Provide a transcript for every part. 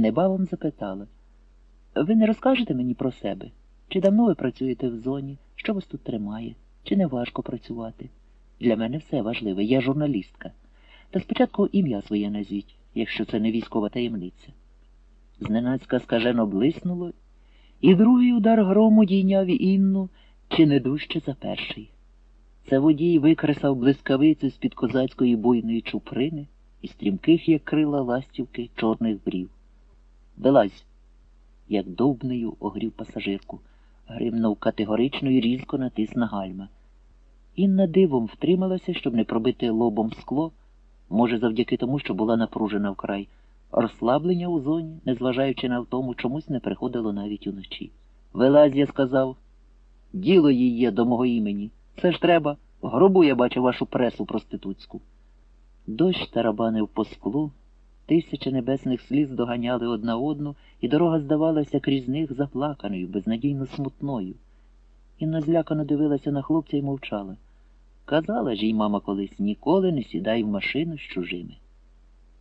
небавом запитала. Ви не розкажете мені про себе? Чи давно ви працюєте в зоні? Що вас тут тримає? Чи не важко працювати? Для мене все важливе, я журналістка. Та спочатку ім'я своє назвіть, якщо це не військова таємниця. Зненацька скажено блиснуло, і другий удар грому дійняв Інну, чи не дужче за перший. Це водій викресав блискавицю з-під козацької буйної чуприни і стрімких, як крила ластівки, чорних брів. Вилазь, як довбнею огрів пасажирку, гримнув категорично і різко натис на гальма. Інна дивом втрималася, щоб не пробити лобом скло, може, завдяки тому, що була напружена вкрай. Розслаблення у зоні, незважаючи на втому, чомусь не приходило навіть уночі. Вилазь, я сказав, діло їй є до мого імені. Це ж треба. Гробу я бачу вашу пресу проституцьку. Дощ тарабанив по склу, тисячі небесних сліз доганяли одна одну, і дорога здавалася крізь них заплаканою, безнадійно смутною. Інна злякано дивилася на хлопця і мовчала. Казала ж їй мама колись ніколи не сідай в машину з чужими.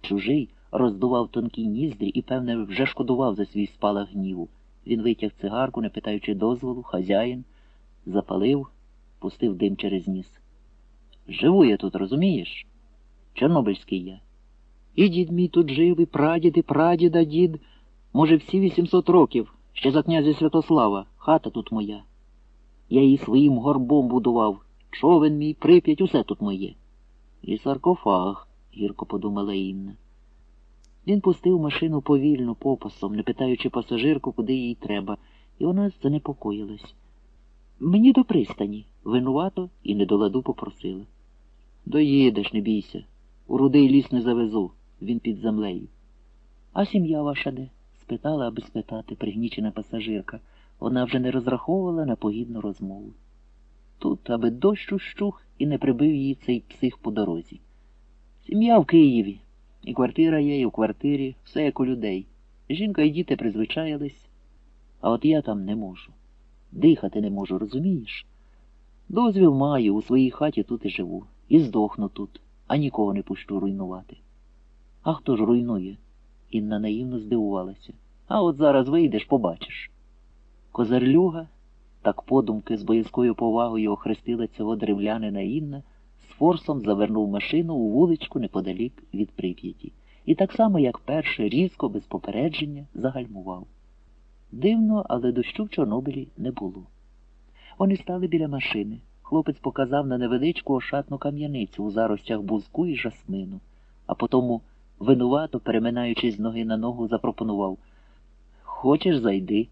Чужий роздував тонкі ніздрі і, певне, вже шкодував за свій спалах гніву. Він витяг цигарку, не питаючи дозволу, хазяїн, запалив, пустив дим через ніс. Живу я тут, розумієш? Чорнобильський я. І дід мій тут жив, і прадід, і прадіда дід. Може, всі вісімсот років, ще за князя Святослава, хата тут моя. Я її своїм горбом будував, човен мій, прип'ять, усе тут моє. І саркофаг, гірко подумала Інна. Він пустив машину повільно, попасом, не питаючи пасажирку, куди їй треба, і вона занепокоїлась. Мені до пристані, винувато і не до ладу попросила. Доїдеш, не бійся. У рудий ліс не завезу, він під землею. А сім'я ваша де? спитала, аби спитати, пригнічена пасажирка. Вона вже не розраховувала на погідну розмову. Тут, аби дощ ущух і не прибив її цей псих по дорозі. Сім'я в Києві. І квартира є, і в квартирі, все як у людей. Жінка і діти призвичаїлись, а от я там не можу. Дихати не можу, розумієш? Дозвіл маю, у своїй хаті тут і живу, і здохну тут, а нікого не пущу руйнувати. А хто ж руйнує? Інна наївно здивувалася. А от зараз вийдеш, побачиш. Козарлюга, так подумки з боязкою повагою охрестила цього древлянина Інна, з форсом завернув машину у вуличку неподалік від прип'яті. І так само, як перше, різко, без попередження, загальмував. Дивно, але дощу в Чорнобилі не було. Вони стали біля машини. Хлопець показав на невеличку ошатну кам'яницю у заростях бузку і жасмину, а потому, винувато, переминаючись з ноги на ногу, запропонував Хочеш, зайди.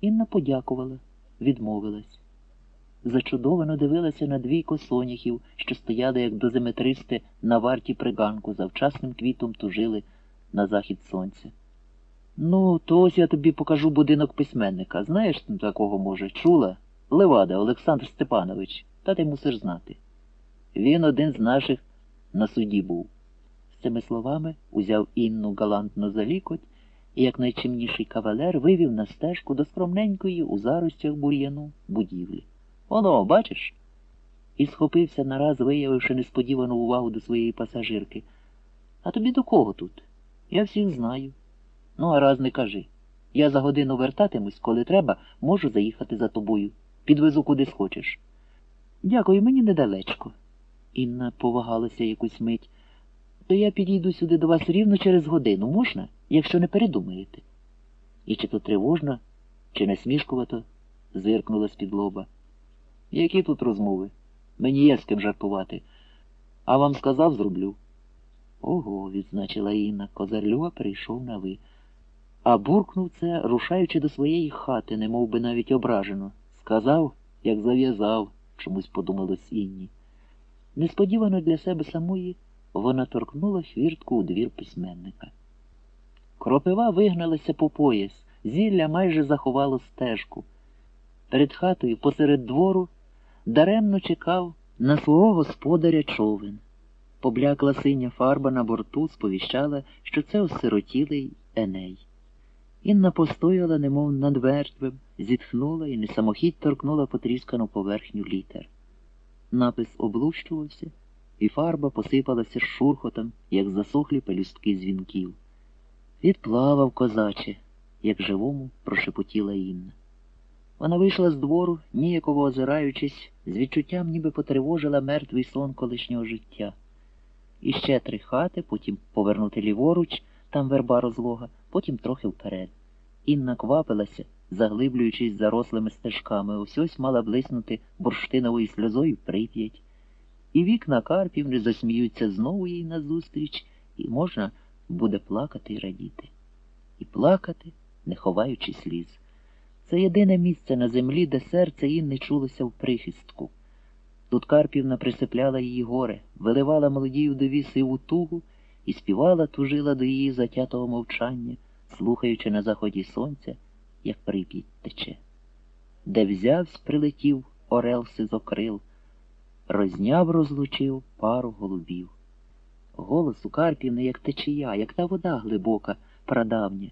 Інна подякувала, відмовилась. Зачудовано дивилася на двійко соняхів, що стояли, як дозиметристи, на варті приганку, завчасним квітом тужили на захід сонця. Ну, то ось я тобі покажу будинок письменника. Знаєш такого, може, чула? Левада Олександр Степанович, та ти мусиш знати. Він один з наших на суді був. Цими словами узяв Інну галантно за лікоть і, як найчимніший кавалер, вивів на стежку до скромненької у заростях бур'яну будівлі. Воно, бачиш? І схопився нараз, виявивши несподівану увагу до своєї пасажирки. А тобі до кого тут? Я всіх знаю. Ну, а раз не кажи. Я за годину вертатимусь, коли треба, можу заїхати за тобою. Підвезу куди схочеш. Дякую, мені недалечко. Інна повагалася якусь мить. То я підійду сюди до вас рівно через годину, можна, якщо не передумаєте? І чи то тривожно, чи насмішкувато, зиркнула з-під лоба. Які тут розмови? Мені є з ким жартувати. А вам сказав, зроблю. Ого, відзначила Інна, козарлюга перейшов на ви. А буркнув це, рушаючи до своєї хати, не би навіть ображено. Сказав, як зав'язав, чомусь подумалось Інні. Несподівано для себе самої вона торкнула хвіртку у двір письменника. Кропива вигналася по пояс, зілля майже заховало стежку. Перед хатою посеред двору даремно чекав на свого господаря човен. Поблякла синя фарба на борту сповіщала, що це осиротілий Еней. Інна постояла, немов над вертвем, зітхнула і несамохідь торкнула потріскану поверхню літер. Напис облущувався, і фарба посипалася шурхотом, як засохлі пелюстки дзвінків. Відплавав, козаче, як живому прошепотіла Інна. Вона вийшла з двору, ніяково озираючись, з відчуттям ніби потривожила мертвий сон колишнього життя. І ще три хати, потім повернути ліворуч, там верба розлога, потім трохи вперед. Інна квапилася, заглиблюючись зарослими стежками, ось ось мала блиснути бурштиновою сльозою прип'ять. І вікна Карпівни засміються знову їй назустріч, і можна буде плакати і радіти. І плакати, не ховаючи сліз. Це єдине місце на землі, де серце Інни чулося в прихистку. Тут Карпівна присипляла її горе, виливала молодій удові сиву тугу і співала, тужила до її затятого мовчання, слухаючи на заході сонця, як прип'ять тече. Де взявсь, прилетів орел сизокрил, розняв, розлучив пару голубів. Голос у Карпівни, як течія, як та вода глибока, прадавня,